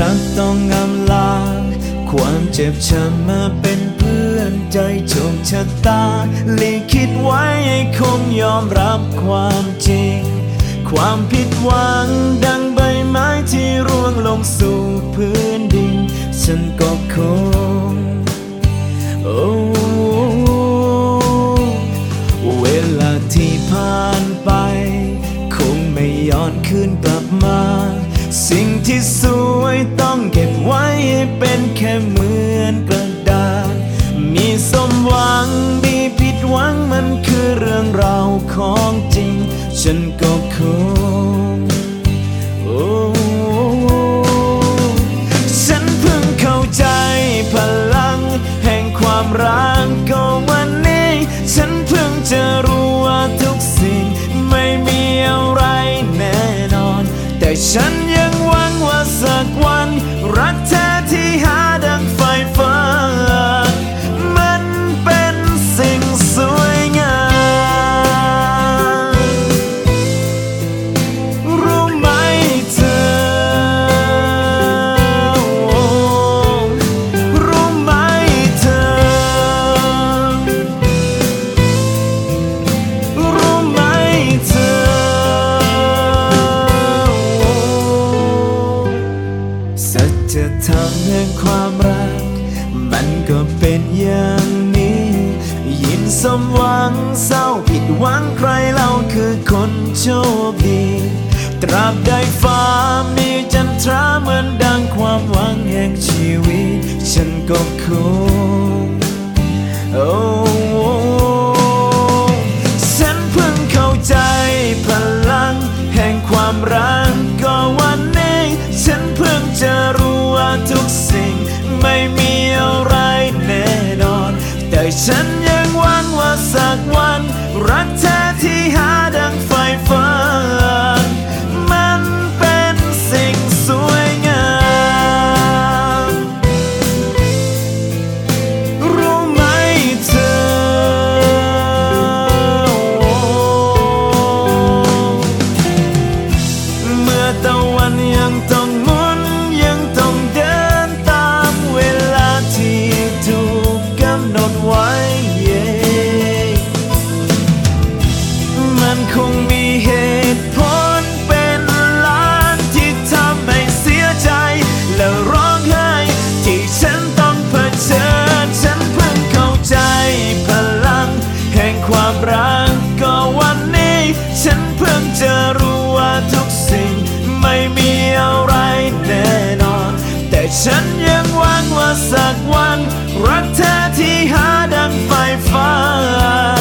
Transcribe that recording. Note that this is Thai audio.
รักต้องอำลา ความเจ็บช้ำมาเป็นเพื่อนใจโชคชะตาลีคิดไว้คงยอมรับความจริง ความผิดหวังดังใบไม้ที่ร่วงลงสู่พื้นดิน ฉันก็คงโอ้เวลาที่ผ่านไป คงไม่ย้อนคืนกลับมา สิ่งที่สวยต้องเก็บไว้ให้เป็นแค่เหมือนกระดาษ มีสมหวังมีผิดหวังมันคือเรื่องราวของจริง ฉันก็คงโอ้ฉันเพิ่งเข้าใจพลัง แห่งความรักก็วันนี้ ฉันเพิ่งจะรู้ว่าทุกสิ่งไม่มีเอะ ฉันยังหวังว่าสักวัน รักแท้ที่หาดังไฟฟ้า จธรรมแห่งความรัก มันก็เป็นอย่างนี้ ยินสมหวังเศร้าผิดหวังใครเล่าคือคนโชคดี ตราบใดฟ้ามีจันทราเหมือนดังความหวังแห่งชีวิต ฉันก็คงโฉันยังหวังว่าสักวัน รักแท้ที่หาดังไฟฟ้ามันเป็นสิ่งสวยงาม รู้ไหมเธอ เมื่อตะวันยังต รักก็วันนี้ ฉันเพิ่งจะรู้ว่าทุกสิ่งไม่มีอะไรแน่นอน แต่ฉันยังหวังว่าสักวัน รักเธอที่หาดังไฟฟ้า